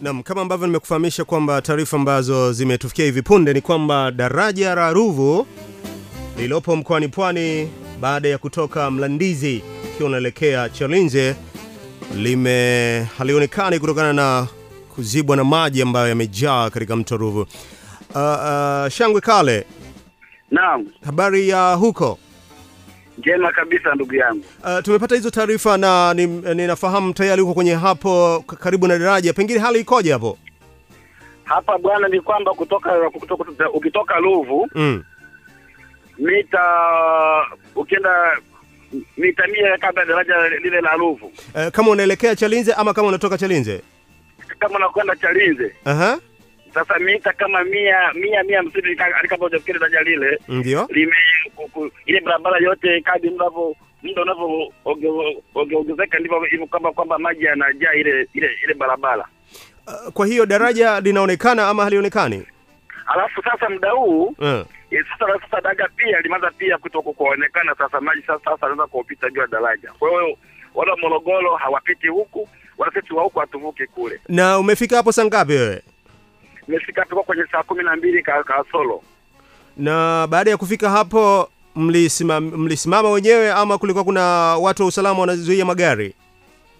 Naam, kama ambavyo nimekufahamisha kwamba taarifa ambazo zimetufikia hivi punde ni kwamba daraja la Ruvu lililopo mkoani Pwani baada ya kutoka Mlandizi ikiwa unaelekea Chalinze lime halionekani kutokana na kuzibwa na maji ambayo yamejaa katika mto Ruvu. Uh, uh, Shangwe Kale, Naam, habari ya huko? Njema kabisa ndugu yangu. Uh, tumepata hizo taarifa na ninafahamu ni- tayari uko kwenye hapo karibu na daraja, pengine hali ikoje hapo? Hapa bwana, ni kwamba kutoka, kutoka ukitoka Luvu Mm. mita ukienda mita mia kabla ya daraja lile la Luvu. Uh, kama unaelekea Chalinze ama kama unatoka Chalinze? kama unakwenda Chalinze Aha. sasa mita kama mia mia mia hamsini kabla hujafikia daraja lile Ndio. lime ku- ile barabara yote kadi mnavyo muda unavyoongezeka ndivyo hivyo kwamba kwamba maji yanajaa ile ile ile barabara. Uh, kwa hiyo daraja linaonekana ama halionekani? Alafu sasa muda huu Uh. E, sasa sasa daraja pia limeanza pia kutoka kuonekana sasa maji sasa sasa anaweza kupita juu ya daraja. Kwa hiyo wala Morogoro hawapiti huku, wala sisi wa huku hatuvuki kule. Na umefika hapo saa ngapi wewe? Nimefika hapo kwenye saa kumi na mbili ka, kasoro. Na baada ya kufika hapo mlisimama, mlisimama wenyewe ama kulikuwa kuna watu wa usalama wanazuia magari?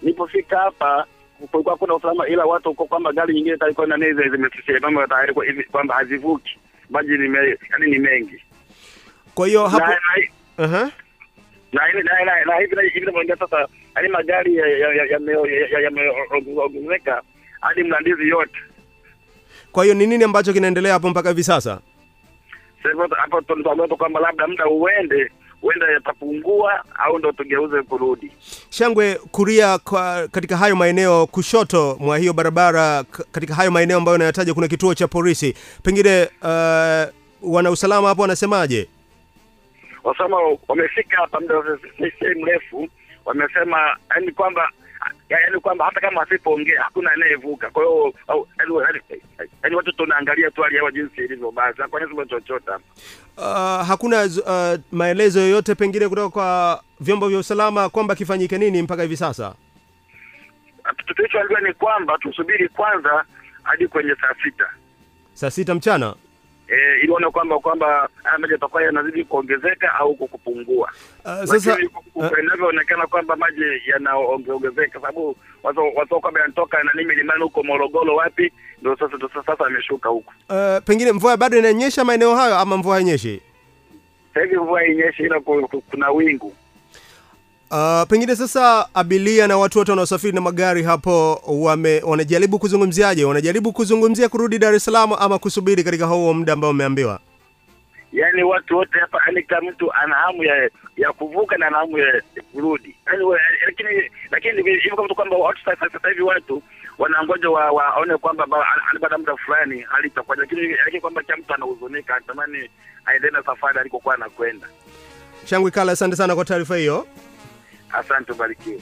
Nilipofika hapa kulikuwa kuna usalama, ila watu uko kwamba gari nyingine zilikuwa na tayari kwa hivi kwamba hazivuki maji ni yaani ni mengi Kwa hiyo hapo Aha. na, na, na, na, na hivi hivi tunavyoongea sasa, yaani magari yameongezeka ya, ya, ya, yameongezeka hadi Mlandizi yote Kwa hiyo ni nini ambacho kinaendelea hapo mpaka hivi sasa? Sasa hivyo hapo kwamba labda muda uende huenda yatapungua au ndo tugeuze kurudi. Shangwe kuria kwa, katika hayo maeneo kushoto mwa hiyo barabara katika hayo maeneo ambayo unayataja kuna kituo cha polisi, pengine uh, wana usalama hapo wanasemaje? Wasema wamefika hapa muda si mrefu, wamesema yani kwamba yani kwamba hata kama asipoongea hakuna anayevuka. Kwa hiyo yaani watu tunaangalia tu hali yao jinsi ilivyo basi, hakuna sema chochote. Uh, hakuna uh, maelezo yoyote pengine kutoka kwa vyombo vya usalama kwamba kifanyike nini mpaka hivi sasa? Tulichoambiwa ni kwamba tusubiri kwanza hadi kwenye saa sita Saa sita mchana. Eh, ili kwamba kwamba haya maji yatakuwa yanazidi kuongezeka au kupungua. Uh, sasa inavyoonekana uh, kwamba maji yanaongezeka, sababu watu kwamba yanatoka nani milimani huko Morogoro wapi, ndio sasa sasa ameshuka huko. uh, pengine mvua bado inanyesha maeneo hayo ama mvua hainyeshi? Sasa hivi mvua inyeshi, ila ku- ku- kuna wingu. Uh, pengine sasa abilia na watu wote wanaosafiri na magari hapo wame, wanajaribu kuzungumziaje? Wanajaribu kuzungumzia kurudi Dar es Salaam ama kusubiri katika huo muda ambao umeambiwa? Yaani watu wote hapa, yaani kila mtu ana hamu ya ya kuvuka na ana hamu ya kurudi. Yaani lakini lakini hivi kama tu kwamba watu sasa hivi watu wanangoja wa- waone kwamba baada muda fulani hali itakuwa, lakini lakini kwamba kila mtu anahuzunika, anatamani aendelee na safari alikokuwa anakwenda. Shangwi Kala, asante sana kwa taarifa hiyo. Asante, ubarikiwe.